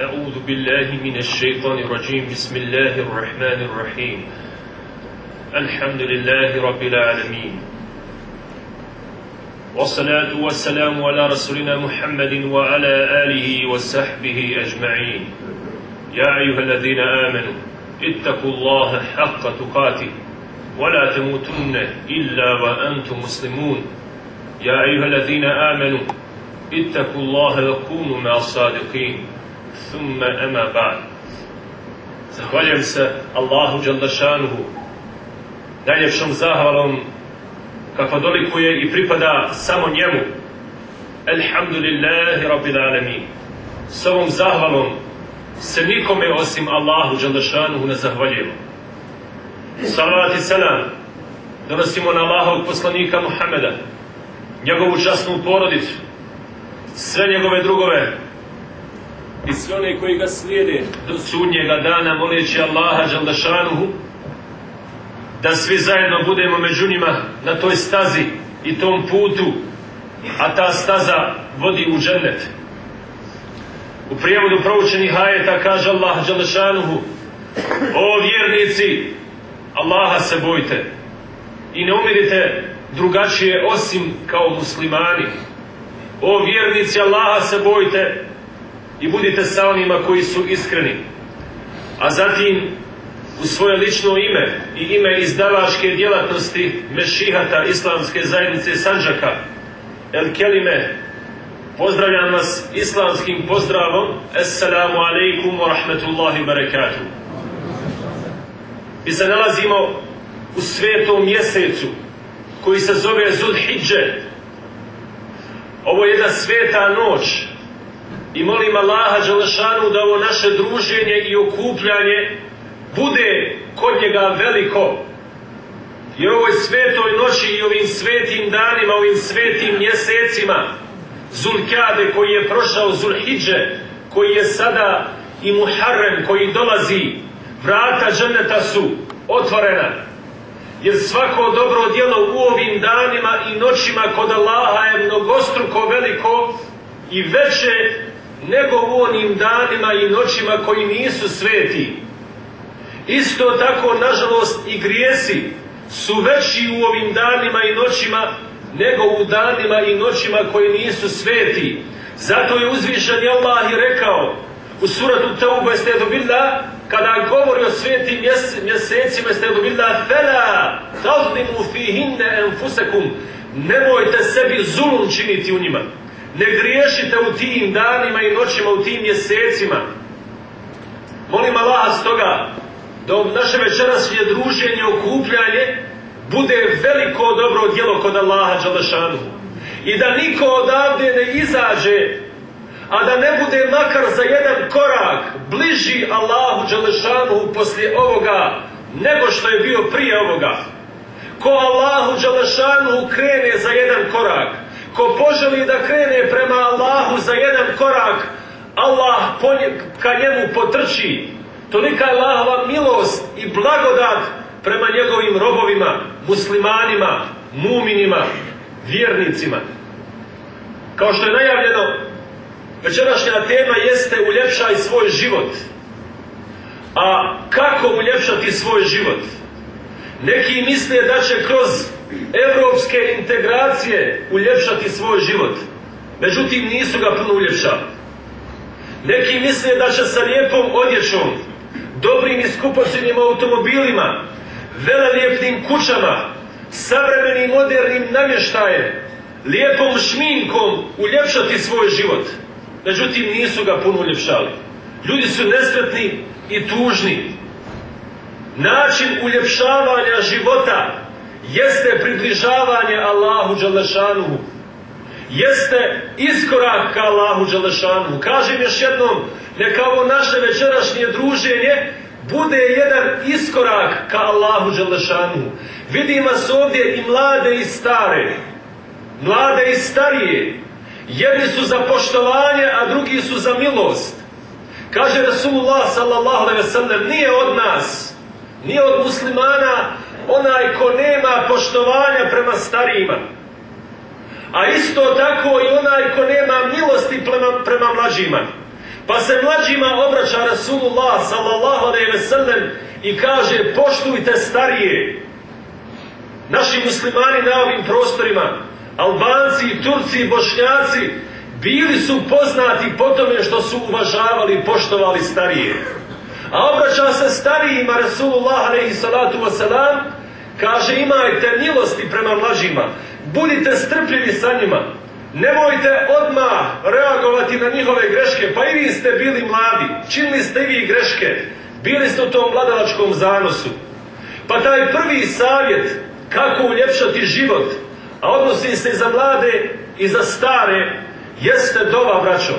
أعوذ بالله من الشيطان الرجيم. بسم الله الرحمن الرحيم. الحمد لله رب العالمين. والصلاة والسلام على رسولنا محمد وعلى آله وصحبه أجمعين. يا أيها الذين آمنوا اتقوا الله حق تقاته ولا تموتن إلا وأنتم مسلمون. يا أيها الذين آمنوا اتقوا الله وكونوا مع الصادقين. Thumma ema ba'd. Zahvaljujem se Allahu Đaldašanuhu, najljepšom zahvalom kakva dolikuje i pripada samo njemu. Elhamdulillahi Rabbil Alamin. S ovom zahvalom se nikome osim Allahu Đaldašanuhu ne zahvaljujemo. Salavat i selam donosimo na Allahovog poslanika Muhameda, njegovu časnu porodicu, sve njegove drugove, i sve one koji ga slijede do sudnjega dana moleći Allaha Đaldašanuhu da svi zajedno budemo među njima na toj stazi i tom putu a ta staza vodi u džennet. U prijevodu proučenih ajeta kaže Allah Đaldašanuhu o vjernici Allaha se bojte i ne umirite drugačije osim kao muslimani. O vjernici Allaha se bojte i budite sa onima koji su iskreni. A zatim u svoje lično ime i ime izdavačke djelatnosti Mešihata Islamske zajednice Sanđaka El Kelime pozdravljam vas islamskim pozdravom. Assalamu alaikum wa rahmetullahi barakatuh. Mi se nalazimo u svetom mjesecu koji se zove Zulhidže. Ovo je jedna sveta noć i molim Allaha Đalešanu da ovo naše druženje i okupljanje bude kod njega veliko. I ovoj svetoj noći i ovim svetim danima, ovim svetim mjesecima, Zulkade koji je prošao, Zulhidže koji je sada i Muharrem koji dolazi, vrata dženeta su otvorena. Jer svako dobro djelo u ovim danima i noćima kod Allaha je mnogostruko veliko i veće nego u onim danima i noćima koji nisu sveti. Isto tako, nažalost, i grijesi su veći u ovim danima i noćima nego u danima i noćima koji nisu sveti. Zato je uzvišen Allah i rekao u suratu Tauba jeste dobila kada govori o svetim mjese, mjesecima jeste dobila fela tazlimu fihinne enfusekum nemojte sebi zulum činiti u njima ne griješite u tim danima i noćima, u tim mjesecima. Molim Allah stoga da naše večerašnje druženje, okupljanje bude veliko dobro djelo kod Allaha Đalešanu. I da niko odavde ne izađe, a da ne bude makar za jedan korak bliži Allahu Đalešanu poslije ovoga, nego što je bio prije ovoga. Ko Allahu Đalešanu krene za jedan korak, ko poželi da krene prema Allahu za jedan korak, Allah ka njemu potrči. Tolika je Allahova milost i blagodat prema njegovim robovima, muslimanima, muminima, vjernicima. Kao što je najavljeno, večerašnja tema jeste uljepšaj svoj život. A kako uljepšati svoj život? Neki misle da će kroz evropske integracije uljepšati svoj život. Međutim, nisu ga puno uljepšali. Neki misle da će sa lijepom odjećom, dobrim i skupocijenim automobilima, velalijepnim kućama, savremenim modernim namještajem, lijepom šminkom uljepšati svoj život. Međutim, nisu ga puno uljepšali. Ljudi su nesretni i tužni. Način uljepšavanja života jeste približavanje Allahu Đalešanuhu. Jeste iskorak ka Allahu Đalešanuhu. Kažem još jednom, neka ovo naše večerašnje druženje bude jedan iskorak ka Allahu Đalešanuhu. Vidim vas ovdje i mlade i stare. Mlade i starije. Jedni su za poštovanje, a drugi su za milost. Kaže Rasulullah sallallahu alaihi nije od nas, nije od muslimana onaj ko nema poštovanja prema starijima. A isto tako i onaj ko nema milosti prema, prema mlađima. Pa se mlađima obraća Rasulullah sallallahu alaihi ve sellem i kaže poštujte starije. Naši muslimani na ovim prostorima, Albanci, Turci, Bošnjaci, bili su poznati po tome što su uvažavali i poštovali starije. A obraća se starijima Rasulullah salatu wasalam, kaže imajte milosti prema mlađima, budite strpljivi sa njima, nemojte odmah reagovati na njihove greške, pa i vi ste bili mladi, činili ste i vi greške, bili ste u tom mladalačkom zanosu. Pa taj prvi savjet kako uljepšati život, a odnosi se i za mlade i za stare, jeste dova, braćo.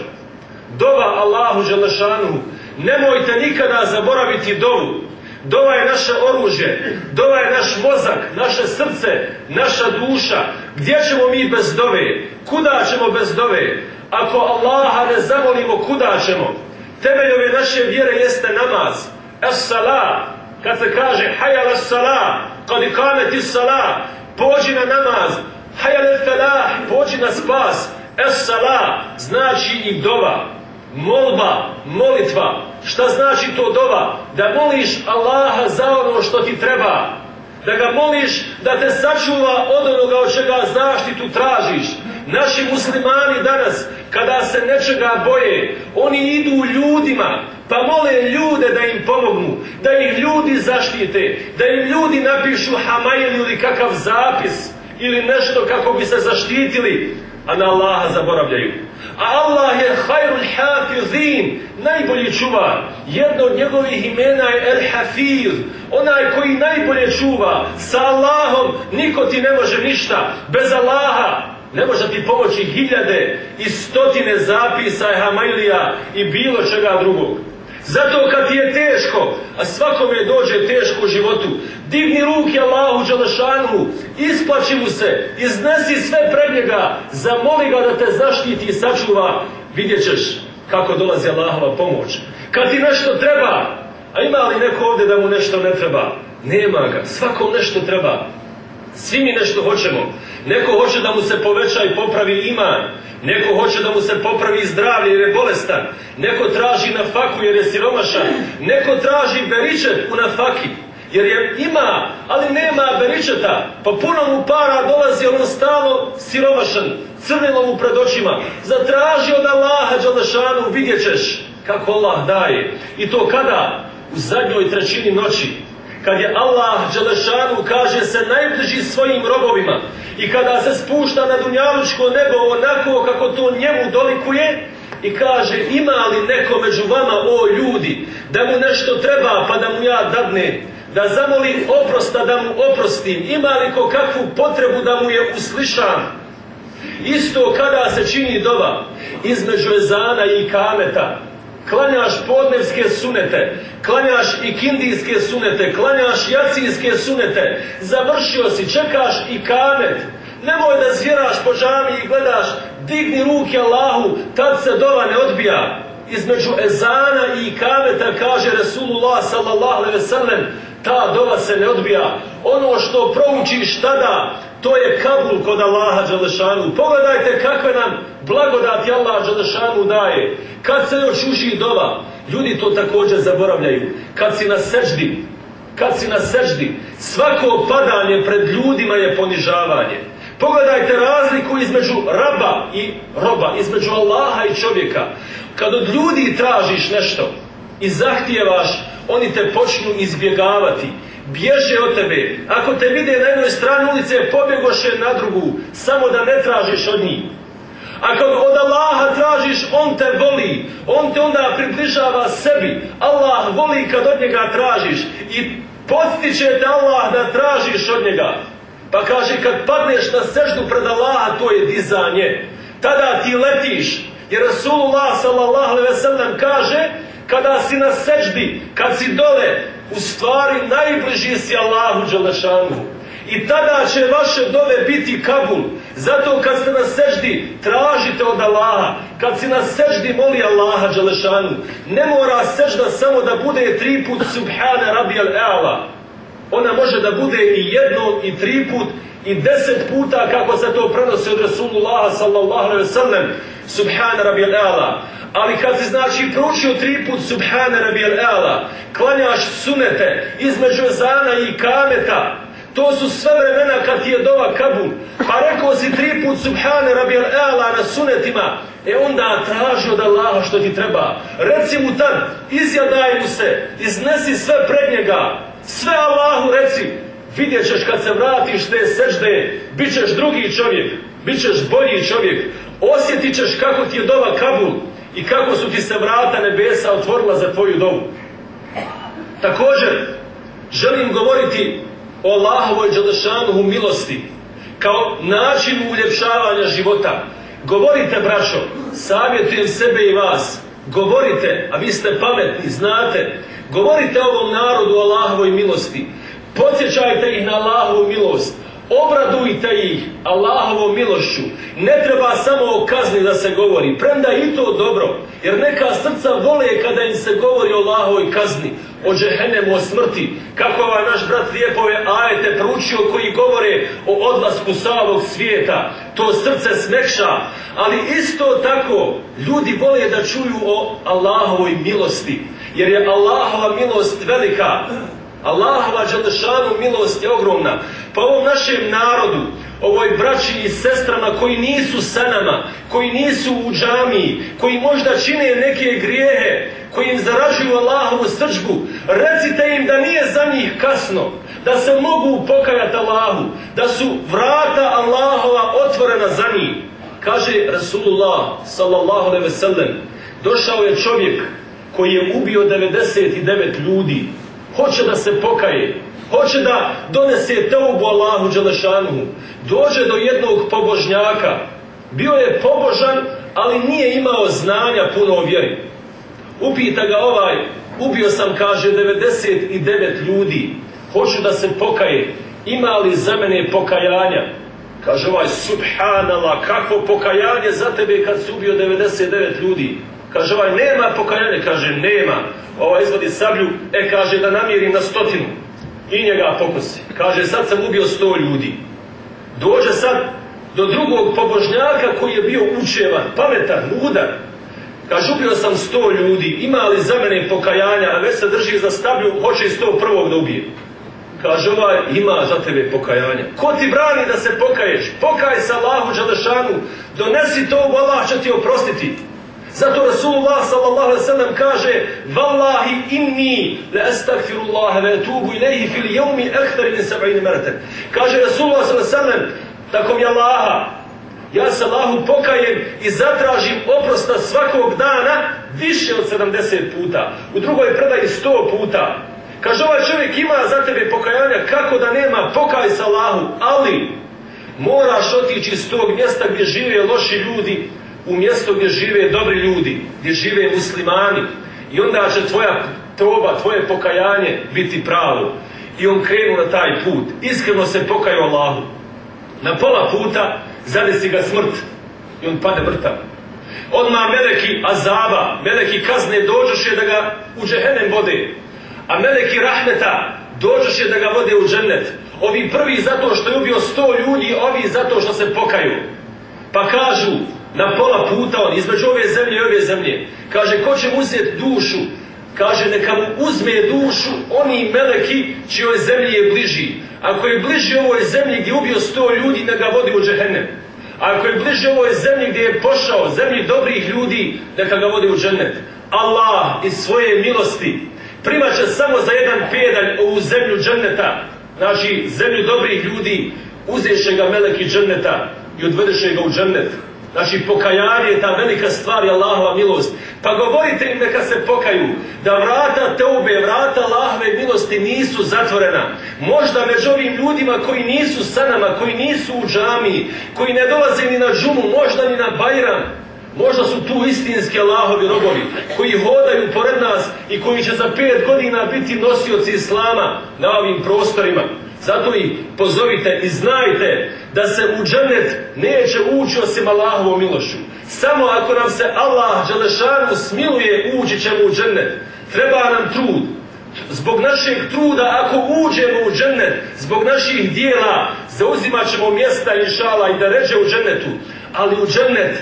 Dova Allahu Želešanu. Nemojte nikada zaboraviti dovu. Dova je naše oružje, dova je naš mozak, naše srce, naša duša. Gdje ćemo mi bez dove? Kuda ćemo bez dove? Ako Allaha ne zamolimo, kuda ćemo? Temeljove naše vjere jeste namaz. Es-salah, kad se kaže hajal es-salah, kad ikameti salah, pođi na namaz, hajal el-falah, pođi na spas, Es-salah znači i dova, molba, molitva. Šta znači to dova? Da moliš Allaha za ono što ti treba. Da ga moliš da te sačuva od onoga od čega zaštitu tražiš. Naši muslimani danas, kada se nečega boje, oni idu ljudima, pa mole ljude da im pomognu, da ih ljudi zaštite, da im ljudi napišu hamajel ili kakav zapis ili nešto kako bi se zaštitili a na Allaha zaboravljaju. A Allah je hajrul hafizin, najbolji čuvar. Jedno od njegovih imena je El Hafiz, onaj koji najbolje čuva. Sa Allahom niko ti ne može ništa. Bez Allaha ne može ti pomoći hiljade i stotine zapisa, hamajlija i bilo čega drugog. Zato kad ti je teško, a svakome dođe teško u životu, digni ruke Allahu Đalešanu, isplaći mu se, iznesi sve pred njega, zamoli ga da te zaštiti i sačuva, vidjet ćeš kako dolazi Allahova pomoć. Kad ti nešto treba, a ima li neko ovdje da mu nešto ne treba? Nema ga, svakom nešto treba. Svi mi nešto hoćemo. Neko hoće da mu se poveća i popravi iman. Neko hoće da mu se popravi zdravlje jer je bolestan. Neko traži na faku jer je siromašan. Neko traži beričet u nafaki jer je ima, ali nema beričeta. Pa puno mu para dolazi, on stalo siromašan, crnilo mu pred očima. Zatraži od Allaha Đalešanu, vidjet ćeš kako Allah daje. I to kada? U zadnjoj trećini noći kad je Allah Đelešanu kaže se najbliži svojim robovima i kada se spušta na dunjalučko nebo onako kako to njemu dolikuje i kaže ima li neko među vama o ljudi da mu nešto treba pa da mu ja dadne da zamoli oprosta da mu oprostim? Ima li ko kakvu potrebu da mu je uslišan? Isto kada se čini doba između ezana i kameta klanjaš podnevske sunete, klanjaš i kindijske sunete, klanjaš jacijske sunete, završio si, čekaš i kamet. Nemoj da zvjeraš po džami i gledaš, digni ruke Allahu, tad se dova ne odbija. Između ezana i kameta kaže Resulullah sallallahu alaihi ta dova se ne odbija. Ono što proučiš tada, to je kabul kod Allaha Đalešanu. Pogledajte kakve nam blagodati Allah Đalešanu daje. Kad se još uži dova, ljudi to također zaboravljaju. Kad si na seždi, kad si na seždi, svako padanje pred ljudima je ponižavanje. Pogledajte razliku između raba i roba, između Allaha i čovjeka. Kad od ljudi tražiš nešto i zahtijevaš, oni te počnu izbjegavati bježe od tebe. Ako te vide na jednoj strani ulice, pobjegoše na drugu, samo da ne tražiš od njih. Ako od Allaha tražiš, On te voli. On te onda približava sebi. Allah voli kad od njega tražiš. I postiće te Allah da tražiš od njega. Pa kaže, kad padneš na seždu pred Allaha, to je dizanje. Tada ti letiš. Jer Rasulullah sallallahu alaihi kaže, kada si na seždi, kad si dole, u stvari najbliži si Allahu Đalešanu. I tada će vaše dove biti kabul. Zato kad ste na seždi, tražite od Allaha. Kad si na seždi, moli Allaha Đalešanu. Ne mora sežda samo da bude tri put Subhane Rabi al-E'ala. Ona može da bude i jedno i tri put i deset puta kako se to prenosi od Rasulullah sallallahu alaihi sallam Subhana rabijal ala. Ali kad si znači proučio tri put Subhana rabijal ala, klanjaš sunete između zana i kameta, to su sve vremena kad ti je dova kabul. Pa rekao si tri put Subhane rabijal ala na sunetima. E onda traži od Allaha što ti treba. Reci mu tad, izjadaj mu se, iznesi sve pred njega. Sve Allahu reci. Vidjet ćeš kad se vratiš te sežde, bit ćeš drugi čovjek, bit ćeš bolji čovjek. Osjetit ćeš kako ti je dova kabul i kako su ti se vrata nebesa otvorila za tvoju dovu. Također, želim govoriti o Allahovoj Đalešanuhu milosti kao načinu uljepšavanja života. Govorite, braćo, savjetujem sebe i vas. Govorite, a vi ste pametni, znate. Govorite ovom narodu o Allahovoj milosti. Podsjećajte ih na Allahovu milost. Obradujte ih Allahovom milošću. Ne treba samo o kazni da se govori, premda i to dobro. Jer neka srca vole kada im se govori o Allahovoj kazni, o džehennemu, o smrti. Kako ovaj naš brat lijepove ajete proučio koji govore o odlasku sa ovog svijeta. To srce smekša. Ali isto tako ljudi vole da čuju o Allahovoj milosti. Jer je Allahova milost velika. Allahova Đelešanu milost je ogromna. Pa ovom našem narodu, ovoj braći i sestrama koji nisu sa nama, koji nisu u džamiji, koji možda čine neke grijehe, koji im zaražuju Allahovu srđbu, recite im da nije za njih kasno, da se mogu pokajati Allahu, da su vrata Allahova otvorena za njih. Kaže Rasulullah sallallahu alaihi ve sellem, došao je čovjek koji je ubio 99 ljudi, hoće da se pokaje, hoće da donese teubu Allahu Đelešanuhu, dođe do jednog pobožnjaka, bio je pobožan, ali nije imao znanja puno o vjeri. Upita ga ovaj, ubio sam, kaže, 99 ljudi, hoću da se pokaje, ima li za mene pokajanja? Kaže ovaj, subhanallah, kako pokajanje za tebe kad si ubio 99 ljudi? Kaže ovaj, nema pokajanja, kaže, nema. Ovaj izvodi sablju, e, kaže, da namjerim na stotinu. I njega pokosi. Kaže, sad sam ubio sto ljudi. Dođe sad do drugog pobožnjaka koji je bio učevan, pametan, mudar. Kaže, ubio sam sto ljudi, ima li za mene pokajanja, a već se drži za stablju, hoće sto prvog da ubije. Kaže, ovaj ima za tebe pokajanja. Ko ti brani da se pokaješ? Pokaj se Allahu Đalešanu, donesi to, Allah će ti oprostiti. Zato Rasulullah sallallahu alaihi sallam kaže Wallahi inni la astagfirullah ve etubu ilaihi fil jevmi ekhtari min sab'ini mrten. Kaže Rasulullah sallallahu alaihi sallam tako mi Allaha ja se Allahu pokajem i zatražim oprosta svakog dana više od 70 puta. U drugoj predaji 100 puta. Kaže ovaj čovjek ima za tebe pokajanja kako da nema pokaj sa Allahu, ali moraš otići iz tog mjesta gdje žive loši ljudi u mjesto gdje žive dobri ljudi, gdje žive muslimani. I onda će tvoja toba, tvoje pokajanje biti pravo. I on krenu na taj put. Iskreno se pokaju Allahu. Na pola puta zadesi ga smrt. I on pade mrtav. Odmah meleki azaba, meleki kazne dođoše da ga u džehennem vode. A meleki rahmeta dođoše da ga vode u džennet. Ovi prvi zato što je ubio sto ljudi, ovi zato što se pokaju. Pa kažu, na pola puta on, između ove zemlje i ove zemlje. Kaže, ko će uzeti dušu? Kaže, neka mu uzme dušu oni meleki čijoj zemlji je bliži. Ako je bliži ovoj zemlji gdje je ubio sto ljudi, neka ga vodi u džehennem. Ako je bliži ovoj zemlji gdje je pošao, zemlji dobrih ljudi, neka ga vodi u džennet. Allah iz svoje milosti primaće samo za jedan pedalj ovu zemlju dženneta, znači zemlju dobrih ljudi, uzeše ga meleki dženneta i odvedeše ga u džennet. Znači pokajanje je ta velika stvar i Allahova milost. Pa govorite im neka se pokaju. Da vrata teube, vrata Allahove milosti nisu zatvorena. Možda među ovim ljudima koji nisu sa nama, koji nisu u džami, koji ne dolaze ni na džumu, možda ni na bajram. Možda su tu istinski Allahovi robovi koji hodaju pored nas i koji će za pet godina biti nosioci Islama na ovim prostorima. Zato ih pozovite i znajte da se u džennet neće ući osim Allahovom milošću. Samo ako nam se Allah Đelešanu smiluje ući ćemo u džennet. Treba nam trud, zbog našeg truda, ako uđemo u džennet, zbog naših dijela, zauzimat ćemo mjesta inšala i da ređe u džennetu. Ali u džennet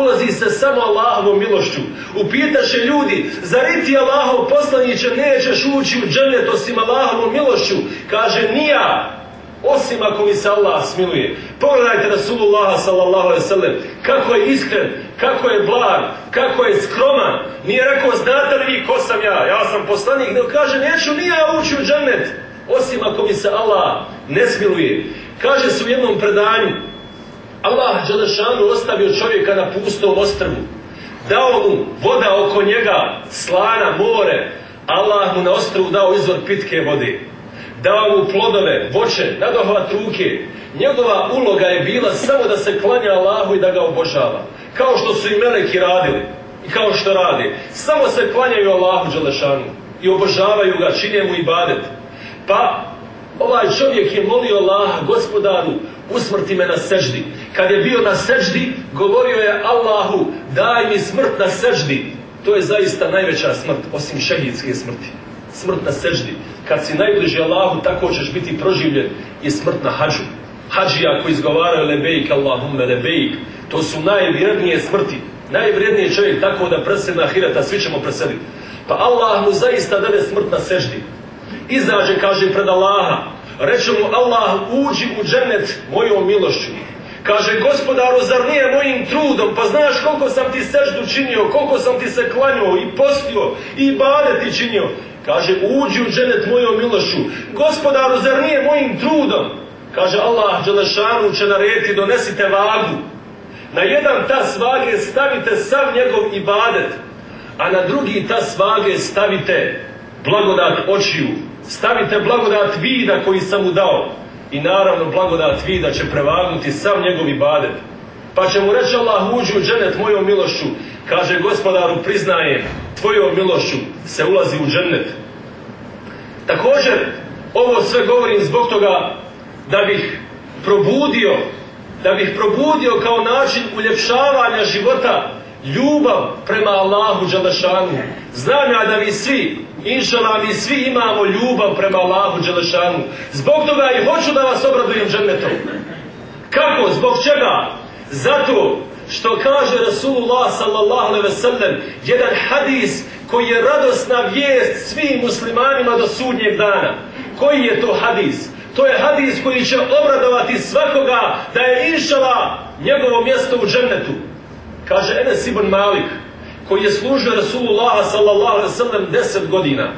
ulazi se samo Allahovom milošću. Upitaše ljudi, zar ti Allahov poslaniće nećeš ući u džennet osim Allahovom milošću? Kaže, nija, osim ako mi se Allah smiluje. Pogledajte Rasulullah sallallahu alaihi sallam, kako je iskren, kako je blag, kako je skroman. Nije rekao, znate li vi ko sam ja? Ja sam poslanik. Ne kaže, neću ni ja ući u džennet, osim ako mi se Allah ne smiluje. Kaže se u jednom predanju, Allah Đelešanu ostavio čovjeka na pustom ostrvu. Dao mu voda oko njega, slana, more. Allah mu na ostrvu dao izvor pitke vode. Dao mu plodove, voće, nadohvat ruke. Njegova uloga je bila samo da se klanja Allahu i da ga obožava. Kao što su i meleki radili. I kao što radi. Samo se klanjaju Allahu Đelešanu. I obožavaju ga, čine mu i badet. Pa ovaj čovjek je molio Allaha, gospodaru, usmrti me na seždi. Kad je bio na seždi, govorio je Allahu, daj mi smrt na seždi. To je zaista najveća smrt, osim šehidske smrti. Smrt na seždi. Kad si najbliži Allahu, tako ćeš biti proživljen i smrt na hađu. Hađija koji izgovaraju lebejk, Allahumme lebejk, to su najvrijednije smrti. Najvrijedniji čovjek tako da presede na hirata, svi ćemo preseliti. Pa Allah mu zaista dade smrt na seždi. Izađe, kaže, pred Allaha. Reče mu Allah, uđi u džennet mojom milošću. Kaže, gospodaru, zar nije mojim trudom? Pa znaš koliko sam ti seždu činio, koliko sam ti se klanio i postio i bade ti činio. Kaže, uđi u dženet mojom milošću. Gospodaru, zar nije mojim trudom? Kaže, Allah, Đelešanu će narediti, donesite vagu. Na jedan tas vage stavite sav njegov ibadet, a na drugi tas vage stavite blagodat očiju, stavite blagodat vida koji sam mu dao. I naravno blagodat vida će prevagnuti sav njegov ibadet. Pa će mu reći Allah uđi u dženet mojom milošću. Kaže gospodaru priznajem tvojom milošću se ulazi u džennet. Također ovo sve govorim zbog toga da bih probudio da bih probudio kao način uljepšavanja života ljubav prema Allahu Đalešanu. Znam ja da vi svi, inšala mi svi imamo ljubav prema Allahu Đalešanu. Zbog toga i hoću da vas obradujem džennetom. Kako? Zbog čega? Zato što kaže Rasulullah sallallahu alaihi sellem jedan hadis koji je radosna vijest svim muslimanima do sudnjeg dana. Koji je to hadis? To je hadis koji će obradovati svakoga da je inšala njegovo mjesto u džennetu. Kaže Enes ibn Malik, koji je služio Rasulullah sallallahu alaihi sallam deset godina.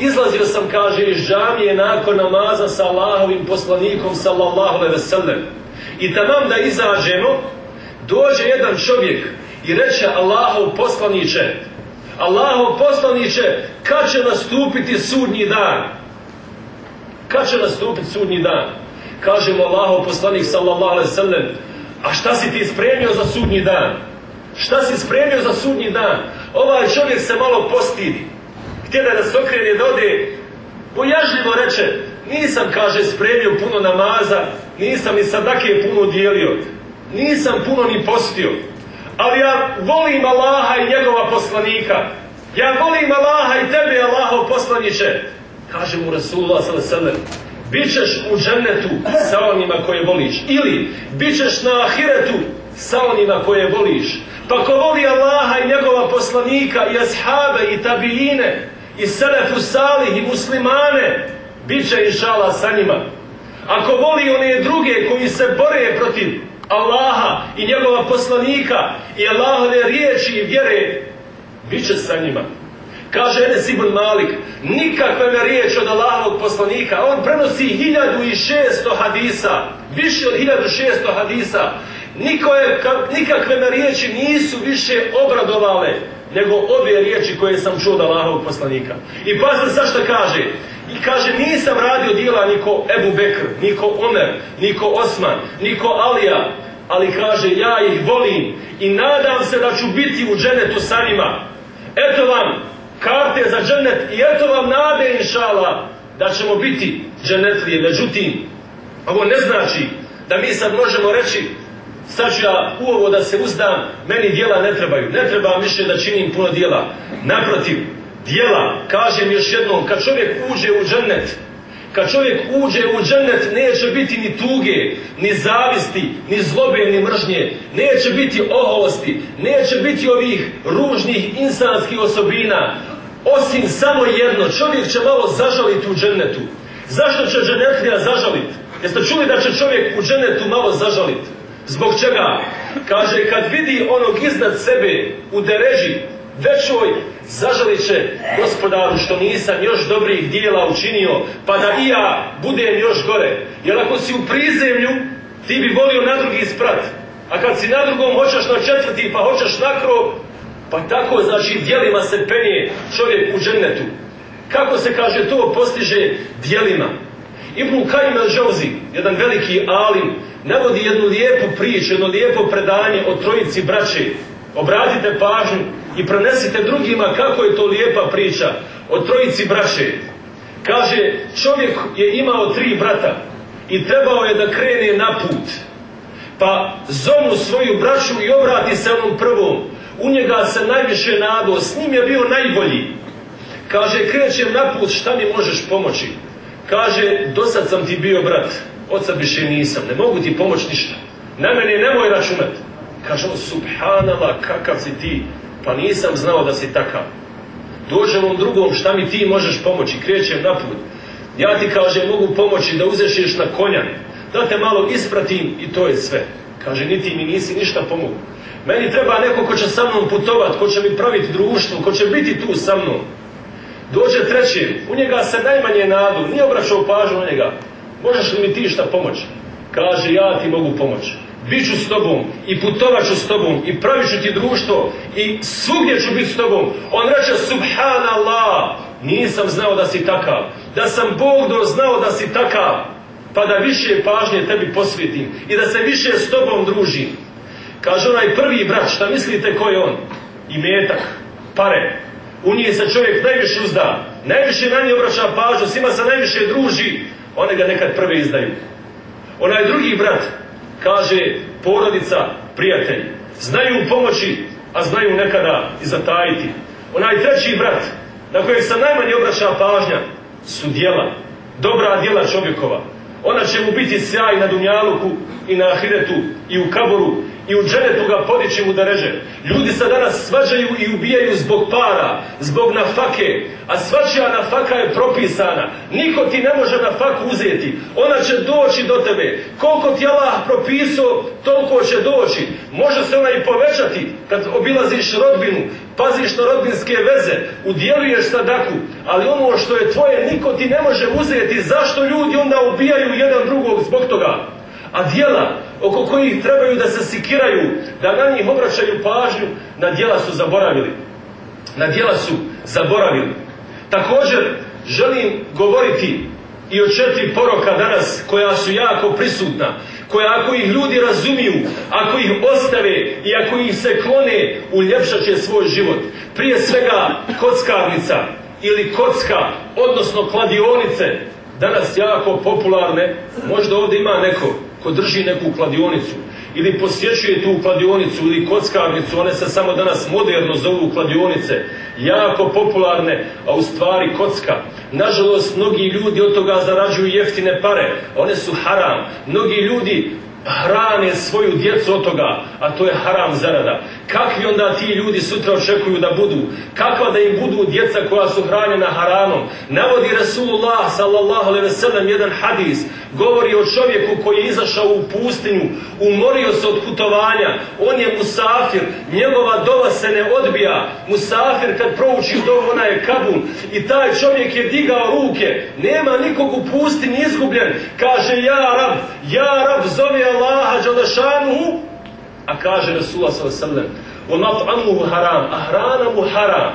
Izlazio sam, kaže, iz džamije nakon namaza sa Allahovim poslanikom sallallahu alaihi sallam. I tamam da izađemo, dođe jedan čovjek i reče Allahov poslaniće, Allahov poslaniće, kad će nastupiti sudnji dan? Kad će nastupiti sudnji dan? Kaže mu Allahov poslanik sallallahu alaihi sallam, a šta si ti spremio za sudnji dan? Šta si spremio za sudnji dan? Ovaj čovjek se malo postidi. Htjela da se okrene da ode, pojažljivo reče, nisam, kaže, spremio puno namaza, nisam ni sadake puno dijelio, nisam puno ni postio, ali ja volim Allaha i njegova poslanika. Ja volim Allaha i tebe, Allahov poslaniće. Kaže mu Rasulullah s.a.v. Bićeš u džennetu sa onima koje voliš. Ili bićeš na ahiretu sa onima koje voliš. Pa ko voli Allaha i njegova poslanika i ashabe i tabijine i selefu salih i muslimane, bit će inšala sa njima. Ako voli one druge koji se bore protiv Allaha i njegova poslanika i Allahove riječi i vjere, bit će sa njima. Kaže Enes ibn Malik, nikakve me riječ od Allahovog poslanika, on prenosi 1600 hadisa, više od 1600 hadisa, Niko je, nikakve me riječi nisu više obradovale nego obje riječi koje sam čuo od Allahovog poslanika. I pazite sad što kaže. I kaže nisam radio dijela niko Ebu Bekr, niko Omer, niko Osman, niko Alija, ali kaže ja ih volim i nadam se da ću biti u dženetu sa njima. Eto vam karte za dženet i eto vam nade inšala da ćemo biti dženetlije. Međutim, ovo ne znači da mi sad možemo reći sad ću ja u ovo da se uzdam, meni dijela ne trebaju. Ne treba više da činim puno dijela. Naprotiv, Dijela, kažem još jednom, kad čovjek uđe u džennet, kad čovjek uđe u džennet neće biti ni tuge, ni zavisti, ni zlobe, ni mržnje. Neće biti oholosti, neće biti ovih ružnih insanskih osobina. Osim samo jedno, čovjek će malo zažaliti u džennetu. Zašto će džennetlija zažaliti? Jeste čuli da će čovjek u džennetu malo zažaliti? Zbog čega? Kaže, kad vidi onog iznad sebe u dereži, većoj, zažalit će gospodaru što nisam još dobrih dijela učinio, pa da i ja budem još gore. Jer ako si u prizemlju, ti bi volio na drugi sprat. A kad si na drugom hoćeš na četvrti, pa hoćeš na krov, pa tako, znači, dijelima se penje čovjek u džennetu. Kako se, kaže, to postiže dijelima? Ibn Kajim el jedan veliki alim, navodi jednu lijepu priču, jedno lijepo predanje o trojici braće. Obratite pažnju i prenesite drugima kako je to lijepa priča o trojici braće. Kaže, čovjek je imao tri brata i trebao je da krene na put. Pa zovu svoju braću i obrati se onom prvom. U njega se najviše nadao, s njim je bio najbolji. Kaže, krećem na put, šta mi možeš pomoći? Kaže, dosad sam ti bio brat, oca više nisam, ne mogu ti pomoći ništa. Na mene nemoj računat. Kaže on, subhanala, kakav si ti, pa nisam znao da si takav. Dođem on drugom, šta mi ti možeš pomoći, krećem naput. Ja ti kaže, mogu pomoći da uzešeš na konja, da te malo ispratim i to je sve. Kaže, niti mi nisi ništa pomogu. Meni treba neko ko će sa mnom putovat, ko će mi praviti društvo, ko će biti tu sa mnom. Dođe treći, u njega se najmanje nadu, nije obraćao pažnju na njega. Možeš li mi ti šta pomoći? Kaže, ja ti mogu pomoći. Biću s tobom i putovat ću s tobom i pravit ću ti društvo i svugdje ću biti s tobom. On reče, subhanallah, nisam znao da si takav. Da sam Bog znao da si takav. Pa da više pažnje tebi posvetim i da se više s tobom družim. Kaže onaj prvi brat, šta mislite ko je on? I metak, pare, u njih se čovjek najviše uzda, najviše na njih obraća pažnju, svima se najviše druži, one ga nekad prve izdaju. Onaj drugi brat, kaže porodica, prijatelj, znaju pomoći, a znaju nekada i zatajiti. Onaj treći brat, na kojeg se najmanje obraća pažnja, su djela, dobra djela čovjekova. Ona će mu biti sjaj na Dunjaluku i na Ahiretu i u Kaboru i u dženetu ga podići mu da reže. Ljudi se danas svađaju i ubijaju zbog para, zbog nafake, a svačija nafaka je propisana. Niko ti ne može nafaku uzeti. Ona će doći do tebe. Koliko ti Allah propisao, toliko će doći. Može se ona i povećati kad obilaziš rodbinu, paziš na rodbinske veze, udjeluješ sadaku, ali ono što je tvoje niko ti ne može uzeti. Zašto ljudi onda ubijaju jedan drugog zbog toga? A dijela oko kojih trebaju da se sikiraju, da na njih obraćaju pažnju, na dijela su zaboravili. Na dijela su zaboravili. Također želim govoriti i o četiri poroka danas koja su jako prisutna, koja ako ih ljudi razumiju, ako ih ostave i ako ih se klone, uljepšat će svoj život. Prije svega kockarnica ili kocka, odnosno kladionice, danas jako popularne, možda ovdje ima neko ko drži neku kladionicu ili posjećuje tu kladionicu ili kockarnicu, one se samo danas moderno zovu kladionice, jako popularne, a u stvari kocka. Nažalost, mnogi ljudi od toga zarađuju jeftine pare, one su haram. Mnogi ljudi hrane svoju djecu od toga, a to je haram zarada. Kakvi onda ti ljudi sutra očekuju da budu? Kakva da im budu djeca koja su hranjena haramom? Navodi Rasulullah sallallahu alaihi sellem jedan hadis. Govori o čovjeku koji je izašao u pustinju, umorio se od putovanja. On je musafir, njegova dova se ne odbija. Musafir kad prouči dovu, ona je kabun. I taj čovjek je digao ruke. Nema nikog u pustinji izgubljen. Kaže, ja rab, ja rab, zove Allaha Đalešanuhu, a kaže Rasulullah sallam, وَمَطْعَمُهُ haram, a hrana mu haram,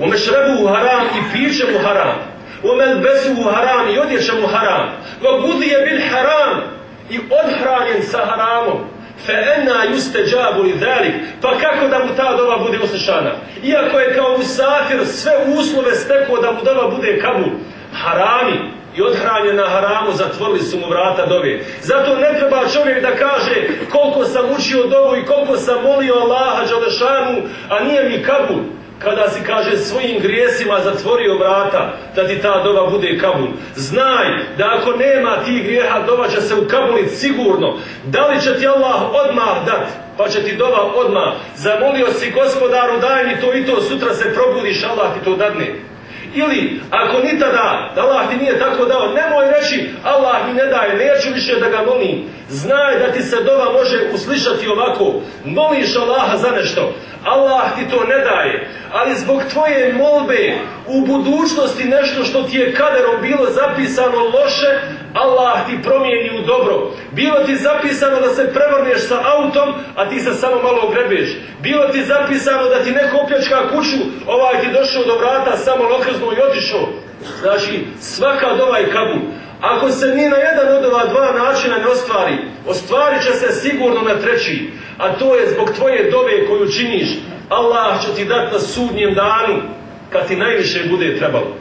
وَمَشْرَبُهُ haram i piće mu haram, وَمَلْبَسُهُ haram i odjeća mu haram, وَبُدِيَ bil haram i odhranjen sa haramom, فَأَنَّا يُسْتَجَابُ لِذَلِكَ Pa kako da mu ta doba bude uslišana? Iako je kao musafir sve uslove stekao da mu doba bude kabul, harami, i odhranjen na haramu, zatvorili su mu vrata dove. Zato ne treba čovjek da kaže koliko sam učio dovu i koliko sam molio Allaha Đalešanu, a nije mi kabul. kada si kaže svojim grijesima zatvorio vrata da ti ta dova bude kabul. Znaj da ako nema tih grijeha dova će se ukabuliti sigurno. Da li će ti Allah odmah dati? Pa će ti dova odmah. Zamolio si gospodaru daj mi to i to, sutra se probudiš, Allah ti to dadne. Ili, ako ni tada, da Allah ti nije tako dao, nemoj reći, Allah mi ne daje, neću više da ga molim. Znaj da ti se dova može uslišati ovako, moliš Allaha za nešto, Allah ti to ne daje, ali zbog tvoje molbe u budućnosti nešto što ti je kaderom bilo zapisano loše, Allah ti promijeni u dobro. Bilo ti zapisano da se prevrneš sa autom, a ti se samo malo ogrebeš. Bilo ti zapisano da ti neko opljačka kuću, ovaj ti došao do vrata, samo lokrzno i otišao. Znači, svaka dova je kabul. Ako se ni na jedan od ova dva načina ne ostvari, ostvarit će se sigurno na treći, a to je zbog tvoje dove koju činiš. Allah će ti dati na sudnjem danu, kad ti najviše bude trebalo.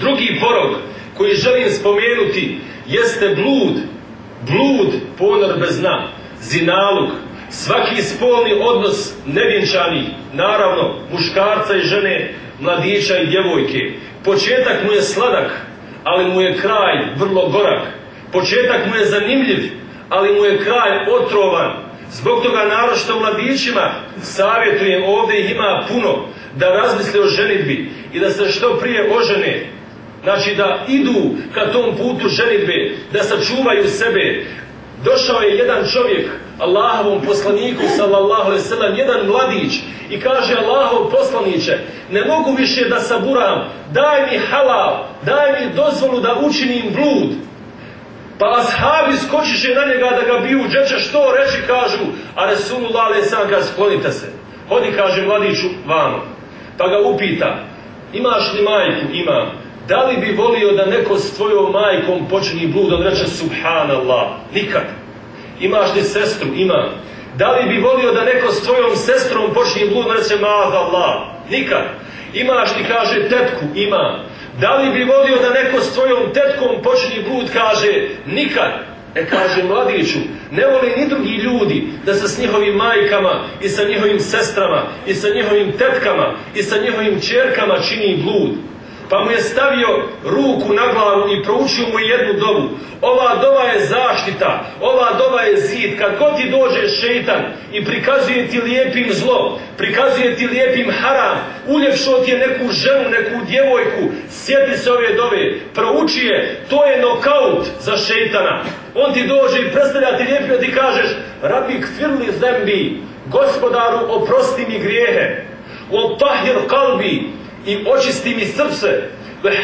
Drugi porog koji želim spomenuti jeste blud, blud ponor bez dna, zinaluk, svaki spolni odnos nevjenčanih, naravno muškarca i žene, mladića i djevojke. Početak mu je sladak, ali mu je kraj vrlo gorak. Početak mu je zanimljiv, ali mu je kraj otrovan. Zbog toga narošto mladićima savjetujem, ovdje ima puno, da razmisle o ženitbi i da se što prije ožene. Znači da idu ka tom putu ženitbe, da sačuvaju sebe. Došao je jedan čovjek, Allahovom poslaniku, sallallahu alaihi sallam, jedan mladić i kaže Allahov poslaniće, ne mogu više da saburam, daj mi halal, daj mi dozvolu da učinim blud. Pa ashabi skočiše na njega da ga biju džeče, što reći kažu, a Resulullah alaihi sallam kaže, sklonite se. Hodi, kaže mladiću, vamo. Pa ga upita, imaš li majku? Imam. Da li bi volio da neko s tvojom majkom počini blud? On reče, subhanallah, nikad. Imaš li sestru? Imam. Da li bi volio da neko s tvojom sestrom počini blud? On reče, maad Allah, nikad. Imaš li, kaže, tetku? Imam. Da li bi volio da neko s tvojom tetkom počini blud? Kaže, nikad. E kaže mladiću, ne voli ni drugi ljudi da se s njihovim majkama i sa njihovim sestrama i sa njihovim tetkama i sa njihovim čerkama čini blud. Pa mu je stavio ruku na glavu i proučio mu jednu dovu. Ova dova je zaštita, ova dova je zid. Kad god ti dođe šeitan i prikazuje ti lijepim zlo, prikazuje ti lijepim haram, uljepšo ti je neku ženu, neku djevojku, sjeti se ove dove, prouči je, to je nokaut za šeitana. On ti dođe i predstavlja ti lijepio, ti kažeš, rabik firli zembi, gospodaru oprosti mi grijehe, o tahir kalbi, i očisti mi srce,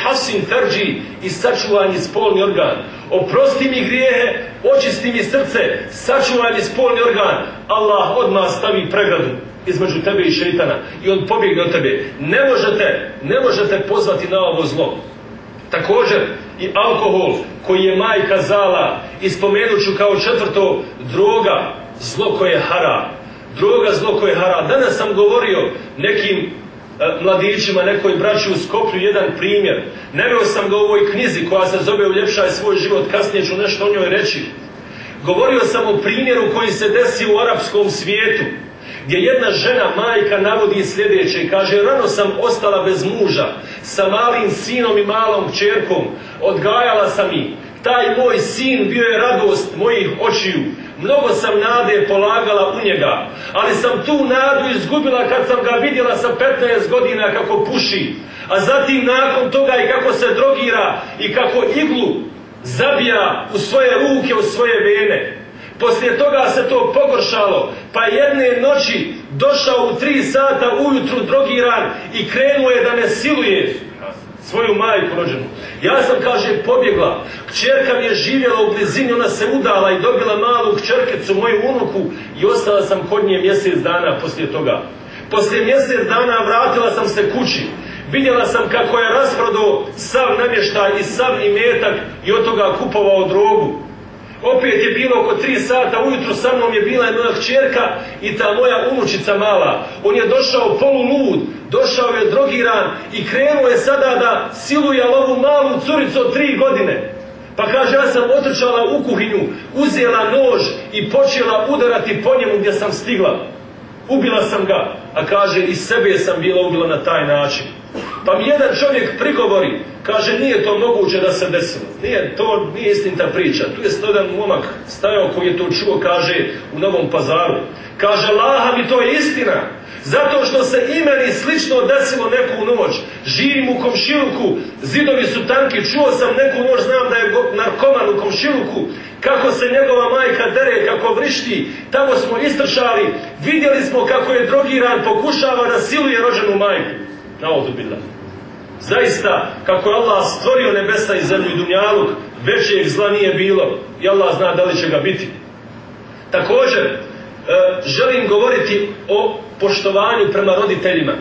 hasin terđi i sačuvaj mi spolni organ. Oprosti mi grijehe, očisti mi srce, sačuvaj mi spolni organ. Allah odmah stavi pregradu između tebe i šeitana i on pobjegne od tebe. Ne možete, ne možete pozvati na ovo zlo. Također i alkohol koji je majka zala i spomenut ću kao četvrto droga, zlo koje je hara. Droga, zlo koje je hara. Danas sam govorio nekim mladićima, nekoj braći u Skoplju jedan primjer. Neveo sam ga u ovoj knjizi koja se zove Uljepšaj svoj život, kasnije ću nešto o njoj reći. Govorio sam o primjeru koji se desi u arapskom svijetu, gdje jedna žena, majka, navodi sljedeće i kaže, rano sam ostala bez muža, sa malim sinom i malom čerkom, odgajala sam ih, taj moj sin bio je radost mojih očiju, Mnogo sam nade polagala u njega, ali sam tu nadu izgubila kad sam ga vidjela sa 15 godina kako puši, a zatim nakon toga i kako se drogira i kako iglu zabija u svoje ruke, u svoje vene. Poslije toga se to pogoršalo, pa jedne noći došao u tri sata ujutru drogiran i krenuo je da me siluje svoju majku rođenu. Ja sam, kaže, pobjegla. Kćerka mi je živjela u blizini, ona se udala i dobila malu kćerkicu, moju unuku i ostala sam kod nje mjesec dana poslije toga. Poslije mjesec dana vratila sam se kući. Vidjela sam kako je rasprodao sav namještaj i sav imetak i od toga kupovao drogu. Opet je bilo oko tri sata, ujutro sa mnom je bila jedna kćerka i ta moja unučica mala. On je došao polu lud, došao je drogiran i krenuo je sada da siluje ovu malu curicu od tri godine. Pa kaže, ja sam otrčala u kuhinju, uzela nož i počela udarati po njemu gdje sam stigla. Ubila sam ga, a kaže i sebe sam bila ubila na taj način. Pa mi jedan čovjek prigovori, kaže nije to moguće da se desilo. Nije to, nije istinta priča. Tu je jedan momak stajao koji je to čuo, kaže u Novom pazaru. Kaže, Laha mi to je istina. Zato što se i meni slično desilo neku noć. Živim u komšiluku, zidovi su tanki, čuo sam neku noć, znam da je narkoman u komšiluku, kako se njegova majka dere, kako vrišti, tamo smo istršali, vidjeli smo kako je drogiran, pokušava da siluje rođenu majku. Na bila. Zaista, kako je Allah stvorio nebesa i zemlju i dunjaluk, većeg zla nije bilo i Allah zna da li će ga biti. Također, e, želim govoriti o poštovanju prema roditeljima.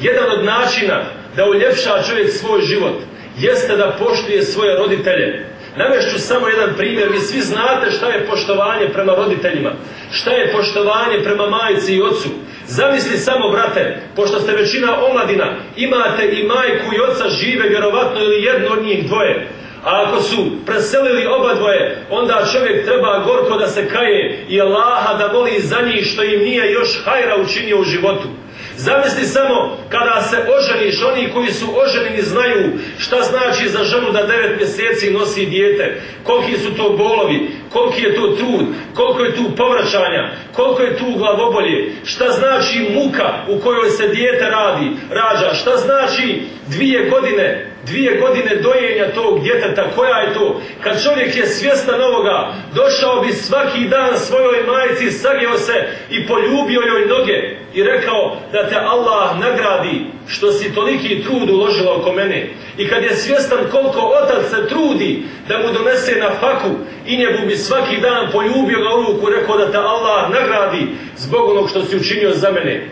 Jedan od načina da uljepša čovjek svoj život jeste da poštuje svoje roditelje. Navešću samo jedan primjer, vi svi znate šta je poštovanje prema roditeljima, šta je poštovanje prema majci i ocu. Zamisli samo, brate, pošto ste većina omladina, imate i majku i oca žive, vjerovatno ili jedno od njih dvoje. A ako su preselili oba dvoje, onda čovjek treba gorko da se kaje i Allaha da voli za njih što im nije još hajra učinio u životu. Zamisli samo kada se oženiš, oni koji su oženini znaju šta znači za ženu da devet mjeseci nosi dijete, koliki su to bolovi, koliki je to trud, koliko je tu povraćanja, koliko je tu glavobolje, šta znači muka u kojoj se dijete radi, rađa, šta znači dvije godine dvije godine dojenja tog djeteta, koja je to? Kad čovjek je svjestan ovoga, došao bi svaki dan svojoj majici, sagio se i poljubio joj noge i rekao da te Allah nagradi što si toliki trud uložila oko mene. I kad je svjestan koliko otac se trudi da mu donese na faku i njegu bi svaki dan poljubio ga ruku, rekao da te Allah nagradi zbog onog što si učinio za mene.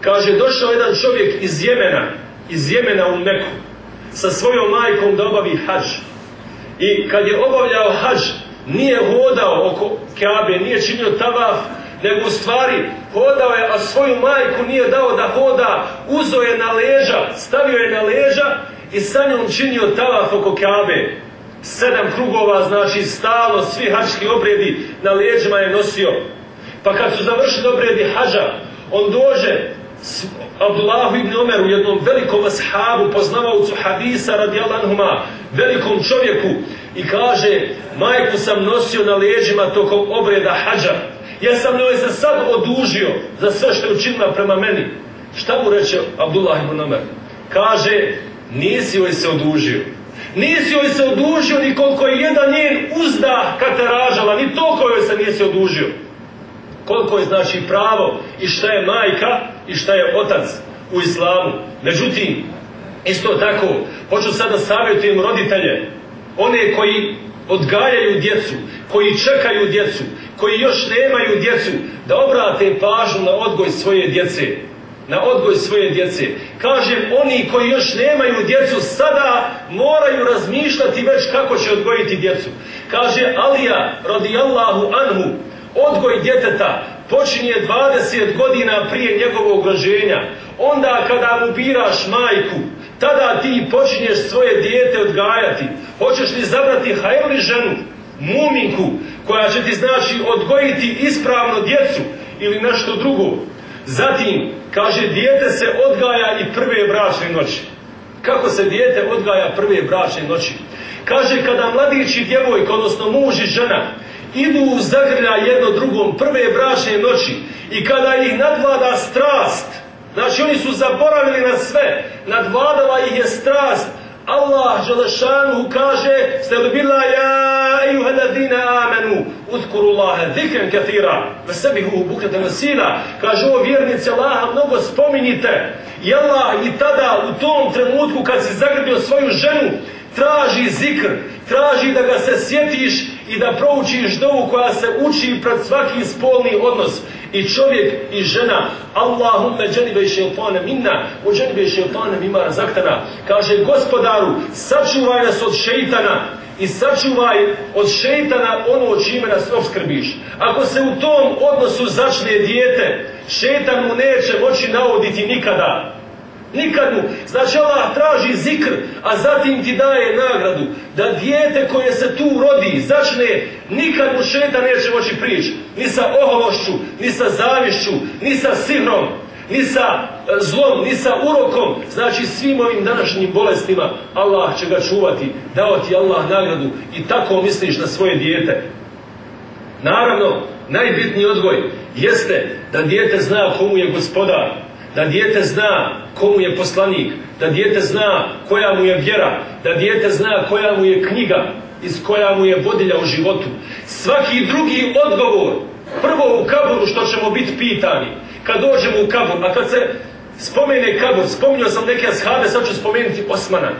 Kaže, došao jedan čovjek iz Jemena, iz Jemena u Meku sa svojom majkom da obavi hađ. I kad je obavljao hađ, nije hodao oko Kabe, nije činio tavaf, nego u stvari hodao je, a svoju majku nije dao da hoda, uzo je na leđa, stavio je na leđa i sa njom činio tavaf oko Kabe. Sedam krugova, znači stalno, svi hađski obredi na leđima je nosio. Pa kad su završili obredi hađa, on dođe Abdullahu ibn Omeru, jednom velikom ashabu, poznavaucu hadisa radijalanhuma, velikom čovjeku i kaže, majku sam nosio na leđima tokom obreda hađa. Ja sam joj se sad odužio za sve što je učinila prema meni. Šta mu reče Abdullah ibn Omer? Kaže, nisi joj se odužio. Nisi joj se odužio ni koliko je jedan njen uzda kad te ražala, ni toliko joj se nisi odužio koliko je znači pravo i šta je majka i šta je otac u islamu. Međutim, isto tako, hoću sada savjetujem roditelje, one koji odgajaju djecu, koji čekaju djecu, koji još nemaju djecu, da obrate pažnju na odgoj svoje djece. Na odgoj svoje djece. Kažem, oni koji još nemaju djecu, sada moraju razmišljati već kako će odgojiti djecu. Kaže Alija, radijallahu anhu, Odgoj djeteta počinje 20 godina prije njegovog rođenja. Onda kada mu biraš majku, tada ti počinješ svoje dijete odgajati. Hoćeš li zabrati hajli ženu, muminku, koja će ti znači odgojiti ispravno djecu ili nešto drugo. Zatim, kaže, dijete se odgaja i prve bračne noći. Kako se dijete odgaja prve bračne noći? Kaže, kada mladić i djevojka, odnosno muž i žena, idu zagrlja jedno drugom prve bračne noći i kada ih nadvlada strast, znači oni su zaboravili na sve, nadvladala ih je strast, Allah Želešanu kaže ste bila ja ejuheladine amenu uzkuru Allahe zikren kathira ve sebi hu bukrete nasila kaže ovo vjernici Allaha mnogo spominjite. I Allah i tada u tom trenutku kad si zagrbio svoju ženu traži zikr traži da ga se sjetiš i da proučiš dovu koja se uči pred svaki spolni odnos i čovjek i žena Allahumme dženibe šeitane minna u dženibe šeitane mima razaktana kaže gospodaru sačuvaj nas od šeitana i sačuvaj od šeitana ono čime nas obskrbiš. Ako se u tom odnosu začne dijete, šeitan mu neće moći navoditi nikada. Nikad mu. Znači Allah traži zikr, a zatim ti daje nagradu. Da dijete koje se tu rodi začne Nikad mu šeta neće moći prići. Ni sa ohološću, ni sa zavišću, ni sa sihrom, ni sa e, zlom, ni sa urokom. Znači svim ovim današnjim bolestima Allah će ga čuvati. Dao ti Allah nagradu i tako misliš na svoje dijete. Naravno, najbitniji odgoj jeste da dijete zna komu je gospodar, da dijete zna komu je poslanik, da dijete zna koja mu je vjera, da dijete zna koja mu je knjiga, iz koja mu je vodilja u životu. Svaki drugi odgovor, prvo u kaburu što ćemo biti pitani, kad dođemo u kabur, a kad se spomene kabur, spominjao sam neke ashave, sad ću spomenuti Osmana.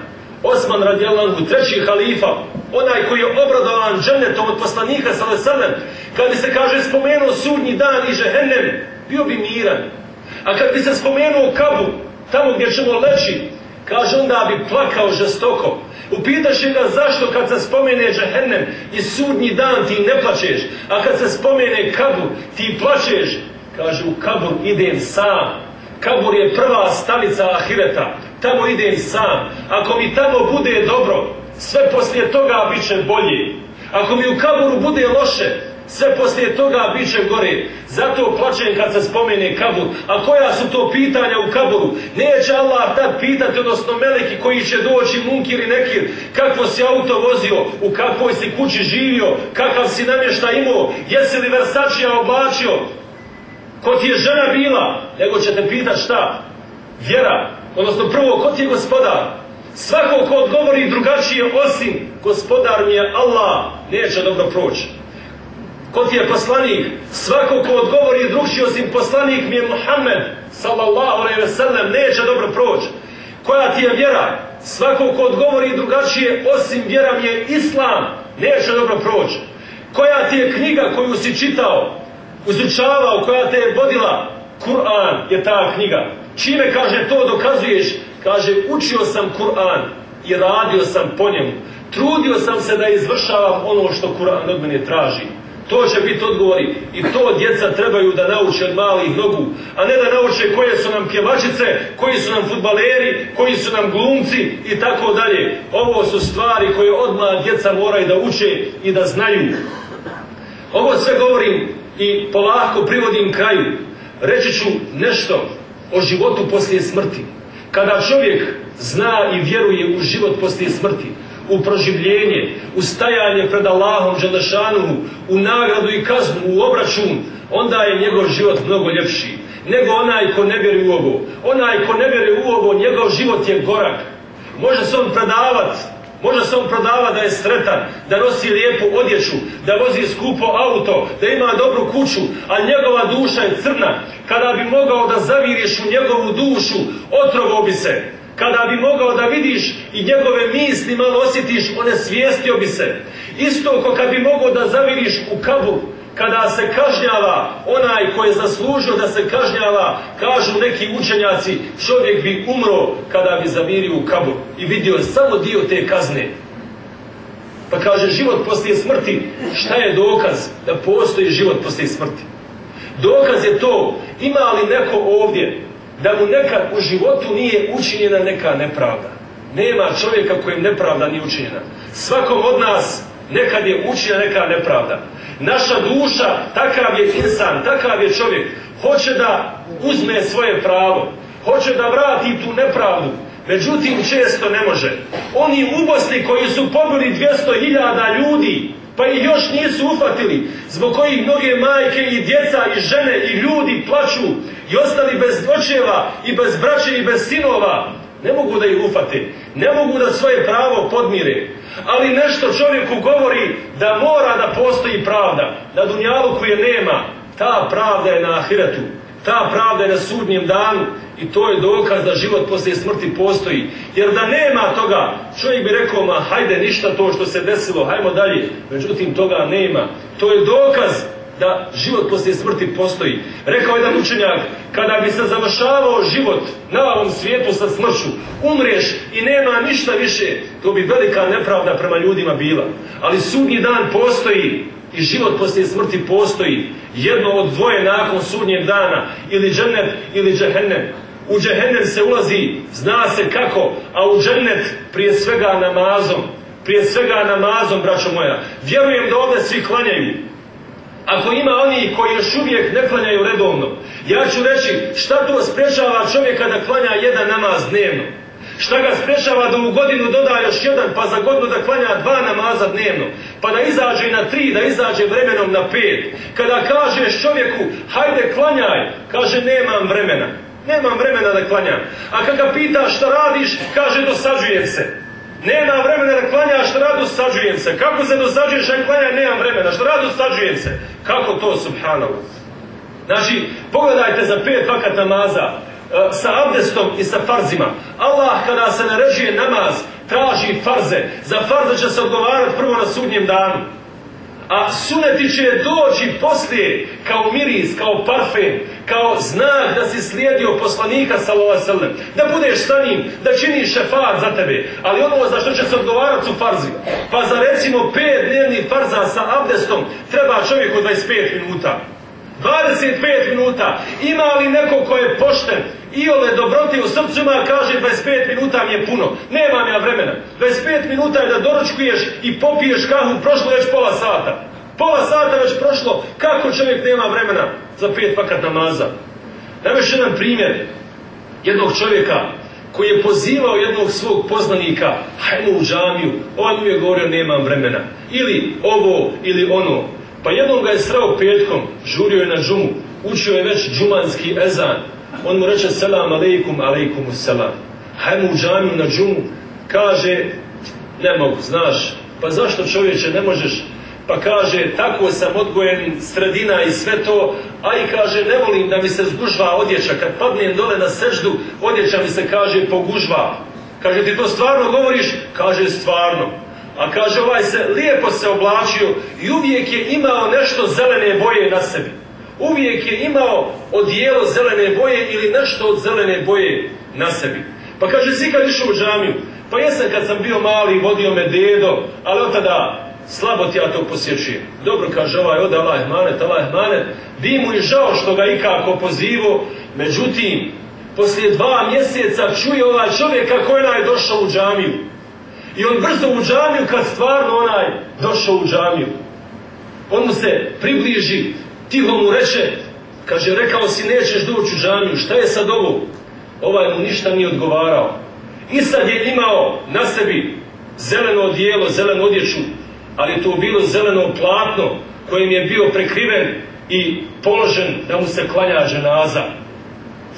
Osman radijalanhu, treći halifa, onaj koji je obradovan džennetom od poslanika sallallahu kad bi se kaže spomenuo sudnji dan i žehennem, bio bi miran. A kad bi se spomenuo kabu, tamo gdje ćemo leći, kaže onda bi plakao žestoko. Upitaš ga zašto kad se spomene džehennem i sudnji dan ti ne plaćeš, a kad se spomene kabu ti plaćeš. Kaže u kabur idem sam. Kabur je prva stanica ahireta. Tamo idem sam. Ako mi tamo bude dobro, sve poslije toga bit će bolje. Ako mi u kaburu bude loše, sve poslije toga bit će gore. Zato plaćem kad se spomene kabur. A koja su to pitanja u kaburu? Neće Allah tad pitati, odnosno meleki koji će doći munkir i nekir. Kakvo si auto vozio, u kakvoj si kući živio, kakav si namješta imao, jesi li versačija oblačio, ko ti je žena bila, nego će te pitat šta? Vjera. Odnosno prvo, ko ti je gospodar? Svako ko odgovori drugačije osim gospodar mi je Allah, neće dobro proći. Ko ti je poslanik? Svako ko odgovori drugčije osim poslanik mi je Muhammed, sallallahu alaihi ve sellem, neće dobro proći. Koja ti je vjera? Svako ko odgovori drugačije osim vjera mi je Islam, neće dobro proći. Koja ti je knjiga koju si čitao, uzučavao, koja te je vodila? Kur'an je ta knjiga. Čime kaže to dokazuješ? Kaže učio sam Kur'an i radio sam po njemu. Trudio sam se da izvršavam ono što Kur'an od mene traži. To će biti odgovori i to djeca trebaju da nauče od malih nogu, a ne da nauče koje su nam pjevačice, koji su nam futbaleri, koji su nam glumci i tako dalje. Ovo su stvari koje odmah djeca moraju da uče i da znaju. Ovo sve govorim i polako privodim kraju. Reći ću nešto o životu poslije smrti. Kada čovjek zna i vjeruje u život poslije smrti, u proživljenje, u stajanje pred Allahom Đelešanuhu, u nagradu i kaznu, u obračun, onda je njegov život mnogo ljepši. Nego onaj ko ne vjeruje u ovo. Onaj ko ne vjeruje u ovo, njegov život je gorak. Može se on predavati Može se on prodava da je sretan, da nosi lijepu odjeću, da vozi skupo auto, da ima dobru kuću, a njegova duša je crna. Kada bi mogao da zaviriš u njegovu dušu, otrovo bi se. Kada bi mogao da vidiš i njegove misli malo osjetiš, one svijestio bi se. Isto ko kad bi mogao da zaviriš u kabu, kada se kažnjava onaj koji je zaslužio da se kažnjava, kažu neki učenjaci, čovjek bi umro kada bi zavirio u kabu i vidio samo dio te kazne. Pa kaže život poslije smrti, šta je dokaz da postoji život poslije smrti? Dokaz je to, ima li neko ovdje da mu nekad u životu nije učinjena neka nepravda. Nema čovjeka kojem nepravda nije učinjena. Svakom od nas nekad je učinjena neka nepravda. Naša duša, takav je insan, takav je čovjek, hoće da uzme svoje pravo, hoće da vrati tu nepravdu, međutim često ne može. Oni u koji su pobili 200.000 ljudi, pa ih još nisu uhvatili, zbog kojih mnoge majke i djeca i žene i ljudi plaću i ostali bez očeva i bez braće i bez sinova, ne mogu da ih ufate, ne mogu da svoje pravo podmire. Ali nešto čovjeku govori da mora da postoji pravda, na dunjalu koje nema, ta pravda je na ahiretu, ta pravda je na sudnjem danu i to je dokaz da život poslije smrti postoji. Jer da nema toga, čovjek bi rekao, ma hajde ništa to što se desilo, hajmo dalje. Međutim, toga nema. To je dokaz da život poslije smrti postoji. Rekao jedan učenjak, kada bi se završavao život na ovom svijetu sa smrću, umriješ i nema ništa više, to bi velika nepravda prema ljudima bila. Ali sudnji dan postoji i život poslije smrti postoji. Jedno od dvoje nakon sudnjeg dana, ili džennet ili džehennem. U džehennem se ulazi, zna se kako, a u džennet prije svega namazom. prije svega namazom, braćo moja. Vjerujem da ovdje svi klanjaju. Ako ima oni koji još uvijek ne klanjaju redovno, ja ću reći šta to sprečava čovjeka da klanja jedan namaz dnevno. Šta ga sprečava da u godinu doda još jedan, pa za godinu da klanja dva namaza dnevno, pa da izađe na tri, da izađe vremenom na pet. Kada kažeš čovjeku, hajde klanjaj, kaže nemam vremena. Nemam vremena da klanjam. A kada ga pitaš šta radiš, kaže dosađujem se. Nema vremena da klanjaš, šta radu sađujem se. Kako se dosađuješ, a klanja, nemam vremena. Šta radu sađujem se. Kako to, subhanahu? Znači, pogledajte za pet vakat namaza, sa abdestom i sa farzima. Allah kada se narežuje namaz, traži farze. Za farze će se odgovarati prvo na sudnjem danu. A suneti će doći poslije kao miris, kao parfem, kao znak da si slijedio poslanika sallallahu Da budeš sa njim, da činiš šefat za tebe. Ali ono za što će se odgovarati su farzi. Pa za recimo pet dnevnih farza sa abdestom treba čovjeku 25 minuta. 25 minuta. Ima li neko ko je pošten i ole dobroti u srcima kaže 25 minuta mi je puno. Nemam ja vremena. 25 minuta je da doručkuješ i popiješ kahu, prošlo već pola sata. Pola sata već prošlo, kako čovjek nema vremena za pet pakat namaza. Evo još jedan primjer jednog čovjeka koji je pozivao jednog svog poznanika, hajmo u džamiju, on mu je govorio nemam vremena. Ili ovo, ili ono. Pa jednom ga je srao petkom, žurio je na džumu, učio je već džumanski ezan. On mu reče selam aleikum, aleikum selam. Hajmo u džamiju na džumu. Kaže, ne mogu, znaš, pa zašto čovječe ne možeš pa kaže tako sam odgojen sredina i sve to, a i kaže ne volim da mi se zgužva odjeća, kad padnem dole na seždu, odjeća mi se kaže pogužva. Kaže ti to stvarno govoriš? Kaže stvarno. A kaže ovaj se lijepo se oblačio i uvijek je imao nešto zelene boje na sebi. Uvijek je imao odijelo zelene boje ili nešto od zelene boje na sebi. Pa kaže si kad išao u džamiju, pa jesam kad sam bio mali, vodio me dedo, ali od tada slabo ti ja to posjećujem. Dobro kaže ovaj od Allah manet, Allah manet, bi mu i žao što ga ikako pozivo, međutim, poslije dva mjeseca čuje ovaj čovjek kako je došao u džamiju. I on brzo u džamiju kad stvarno onaj došao u džamiju. On mu se približi, tiho mu reče, kaže, rekao si nećeš doći u džamiju, šta je sad ovo? Ovaj mu ništa nije odgovarao. I sad je imao na sebi zeleno odijelo, zelenu odjeću, ali to bilo zeleno platno kojim je bio prekriven i položen da mu se klanja dženaza.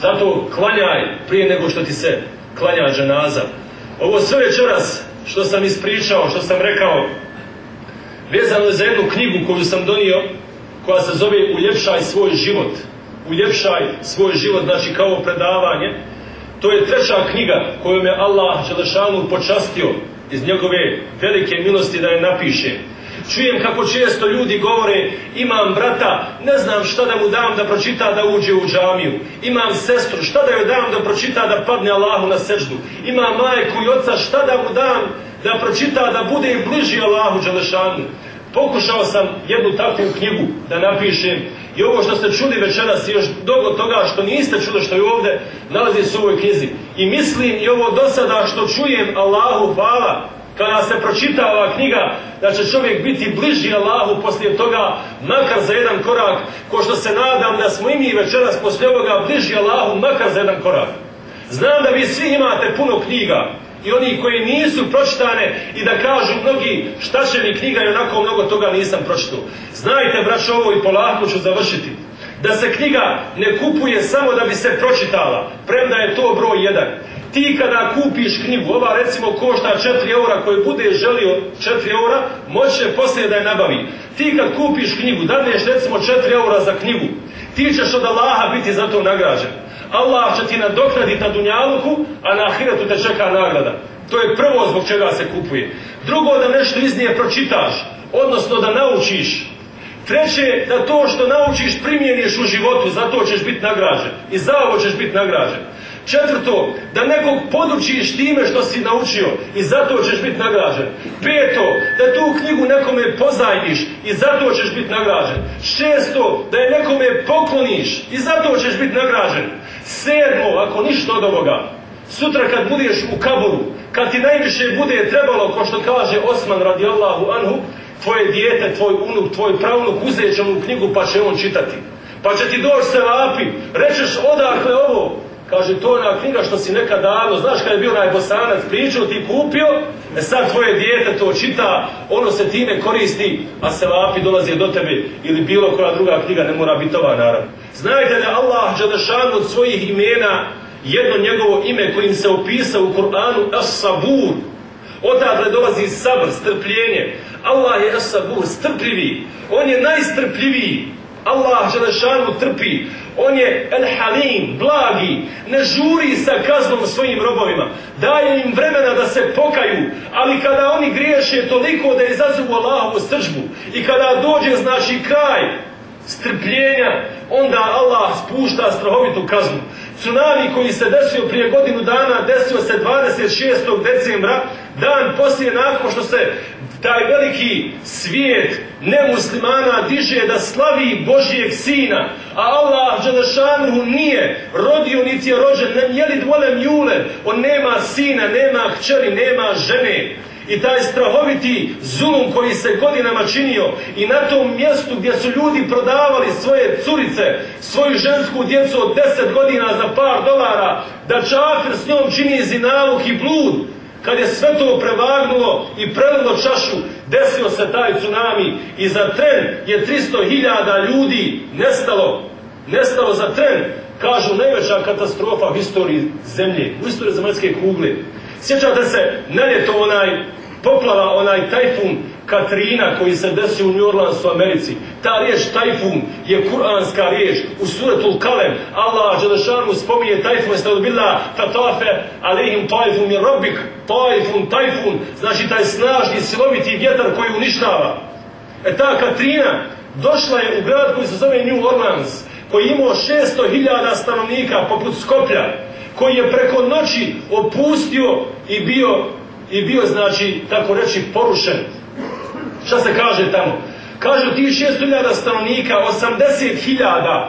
Zato klanjaj prije nego što ti se klanja dženaza. Ovo sve večeras što sam ispričao, što sam rekao, vezano je za jednu knjigu koju sam donio, koja se zove Uljepšaj svoj život. Uljepšaj svoj život, znači kao predavanje. To je treća knjiga kojom je Allah Đelešanu počastio iz njegove velike milosti da je napiše. Čujem kako često ljudi govore, imam brata, ne znam šta da mu dam da pročita da uđe u džamiju. Imam sestru, šta da joj dam da pročita da padne Allahu na seždu. Imam majku i oca, šta da mu dam da pročita da bude bliži Allahu Đelešanu. Pokušao sam jednu takvu knjigu da napišem i ovo što ste čuli večeras i još dogo toga što niste čuli što je ovdje nalazi se u ovoj knjizi. I mislim i ovo do sada što čujem Allahu hvala kada se pročita ova knjiga da će čovjek biti bliži Allahu poslije toga makar za jedan korak ko što se nadam da smo i mi večeras poslije ovoga bliži Allahu makar za jedan korak. Znam da vi svi imate puno knjiga i oni koji nisu pročitane i da kažu mnogi šta će mi knjiga i onako mnogo toga nisam pročitao. Znajte, braćo, ovo i polako ću završiti. Da se knjiga ne kupuje samo da bi se pročitala, premda je to broj jedan. Ti kada kupiš knjigu, ova recimo košta 4 eura koji bude želio 4 eura, moće poslije da je nabavi. Ti kad kupiš knjigu, dadneš recimo 4 eura za knjigu, ti ćeš od Allaha biti za to nagrađen. Allah će ti nadoknaditi na dunjaluku, a na ahiretu te čeka nagrada. To je prvo zbog čega se kupuje. Drugo da nešto iz nje pročitaš, odnosno da naučiš. Treće, da to što naučiš primjeniš u životu, zato ćeš biti nagrađen. I za ovo ćeš biti nagrađen. Četvrto, da nekog podučiš time što si naučio i zato ćeš biti nagrađen. Peto, da tu knjigu nekome pozajmiš i zato ćeš biti nagrađen. Šesto, da je nekome pokloniš i zato ćeš biti nagrađen. Sedmo, ako ništa od ovoga, Sutra kad budeš u kaburu, kad ti najviše bude trebalo, ko što kaže Osman radijallahu anhu, tvoje dijete, tvoj unuk, tvoj pravnuk uzet će mu knjigu pa će on čitati. Pa će ti doći se lapi, rečeš odakle ovo, Kaže, to je ona knjiga što si nekad davno, znaš kad je bio onaj bosanac pričao, ti kupio, e sad tvoje dijete to čita, ono se time koristi, a se lapi dolazi do tebe, ili bilo koja druga knjiga, ne mora biti ova naravno. Znajte da Allah Đadešan od svojih imena, jedno njegovo ime kojim se opisao u Koranu, As-Sabur, odakle dolazi sabr, strpljenje. Allah je As-Sabur, strpljivi, on je najstrpljiviji, Allah Želešanu trpi. On je El Halim, blagi, ne žuri sa kaznom svojim robovima. Daje im vremena da se pokaju, ali kada oni griješe toliko da izazovu Allahovu sržbu i kada dođe znači kraj strpljenja, onda Allah spušta strahovitu kaznu. Tsunami koji se desio prije godinu dana desio se 26. decembra, dan poslije nakon što se taj veliki svijet nemuslimana diže da slavi Božijeg sina, a Allah Đelešanuhu nije rodio niti je rođen, ne jeli dvole mjule, on nema sina, nema kćeri, nema žene. I taj strahoviti zulum koji se godinama činio i na tom mjestu gdje su ljudi prodavali svoje curice, svoju žensku djecu od deset godina za par dolara, da čafir s njom čini zinaluk i blud, kad je sve to prevagnulo i prelilo čašu, desio se taj tsunami i za tren je 300.000 ljudi nestalo, nestalo za tren, kažu najveća katastrofa u istoriji zemlje, u istoriji zemaljske kugle. Sjećate se, na ljeto onaj poplava, onaj tajfun Katrina koji se desio u New Orleansu Americi. Ta riječ tajfun je kuranska riječ. U suretu Kalem Allah Đelešanu spominje tajfun ste odbila tatafe alihim tajfun je robik tajfun, tajfun znači taj snažni siloviti vjetar koji uništava. E ta Katrina došla je u grad koji se zove New Orleans koji imao 600.000 stanovnika poput Skoplja koji je preko noći opustio i bio i bio znači tako reći porušen Šta se kaže tamo? Kažu ti 600.000 stanovnika, 80.000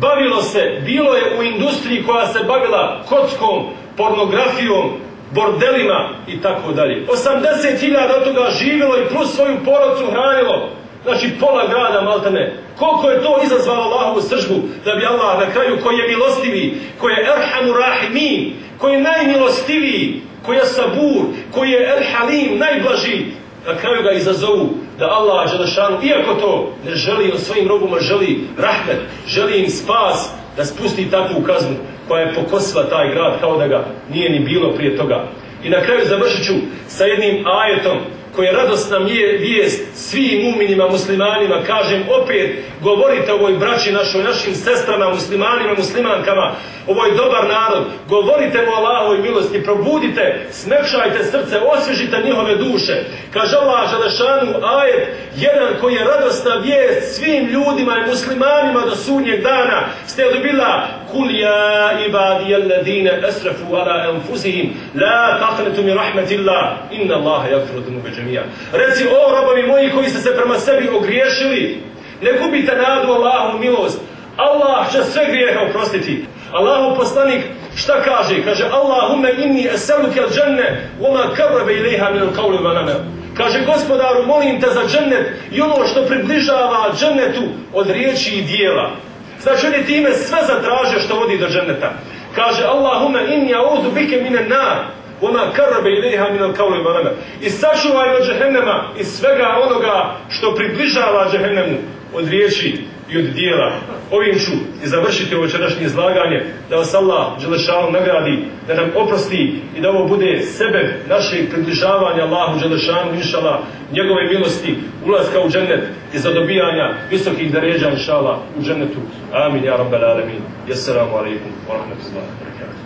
bavilo se, bilo je u industriji koja se bavila kockom, pornografijom, bordelima i tako dalje. 80.000 od toga živjelo i plus svoju porodcu hranilo. Znači pola grada maltene. Koliko je to izazvalo Allahovu sržbu da bi Allah na kraju koji je milostivi, koji je Erhamu Rahimin, koji je najmilostiviji, koji je Sabur, koji je El Halim, najblaži, na kraju ga izazovu da Allah Đelešanu, iako to ne želi on svojim robima, želi rahmet, želi im spas, da spusti takvu kaznu koja je pokosila taj grad kao da ga nije ni bilo prije toga. I na kraju završit ću sa jednim ajetom koji je radosna vijest svim muminima, muslimanima, kažem opet, govorite ovoj braći našoj, našim sestrama, muslimanima, muslimankama, ovo je dobar narod, govorite mu Allahovoj milosti, probudite, smekšajte srce, osvježite njihove duše. Kaže Allah Želešanu ajet, jedan koji je radosna vijest svim ljudima i muslimanima do sunnjeg dana, ste odbila kul ja ibadi ala enfusihim, la taqnetu mi rahmetillah, inna Allahe jagfiru dunube džemija. Reci, o robovi moji koji ste se prema sebi ogriješili, ne gubite nadu Allahu milost, Allah će sve grijehe oprostiti. Allahu poslanik šta kaže? Kaže Allahumme inni eseluke al dženne oma karrabe ilaiha min al vanana. Kaže gospodaru molim te za džennet i ono što približava džennetu od riječi i dijela. Znači on je time sve zatražio što vodi do dženneta. Kaže Allahumme inni audu bike mine nar ona karrabe ilaiha min al vanana. I sačuvaj od džehennema i svega onoga što približava džehennemu od riječi i od dijela. Ovim ću i završiti ovo večerašnje izlaganje, da vas Allah Đelešanu nagradi, da nam oprosti i da ovo bude sebe našeg približavanja Allahu Đelešanu, inšala, njegove milosti, ulaska u džennet i zadobijanja visokih deređa, inšala, u džennetu. Amin, ja rabbal alamin. Jassalamu alaikum wa rahmatullahi wa barakatuh.